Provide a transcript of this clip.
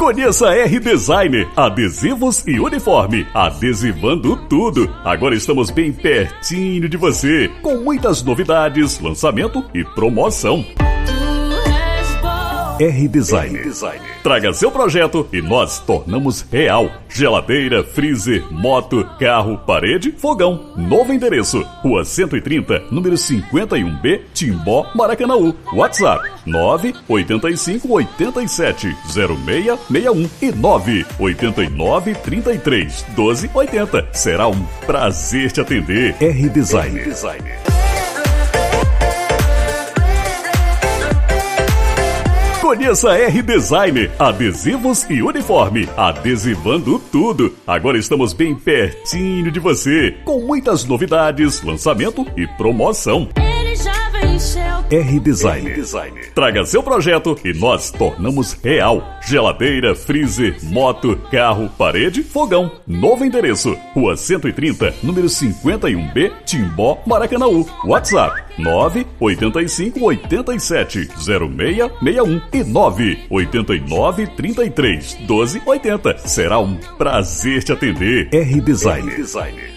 Conheça a R Design, adesivos e uniforme, adesivando tudo. Agora estamos bem pertinho de você, com muitas novidades, lançamento e promoção. R Design. Traga seu projeto e nós tornamos real. Geladeira, freezer, moto, carro, parede, fogão. Novo endereço: Rua 130, número 51B, Timbó, Maracanaú. WhatsApp: 985 87 0661 e 989 33 1280. Será um prazer te atender. R Design. R Design. Conheça R Design, adesivos e uniforme, adesivando tudo. Agora estamos bem pertinho de você, com muitas novidades, lançamento e promoção. R Design. Traga seu projeto e nós tornamos real. Geladeira, freezer, moto, carro, parede, fogão. Novo endereço: Rua 130, número 51B, Timbó, Maracanaú. WhatsApp: 985 87 0661 e 989 33 1280. Será um prazer te atender. R Design.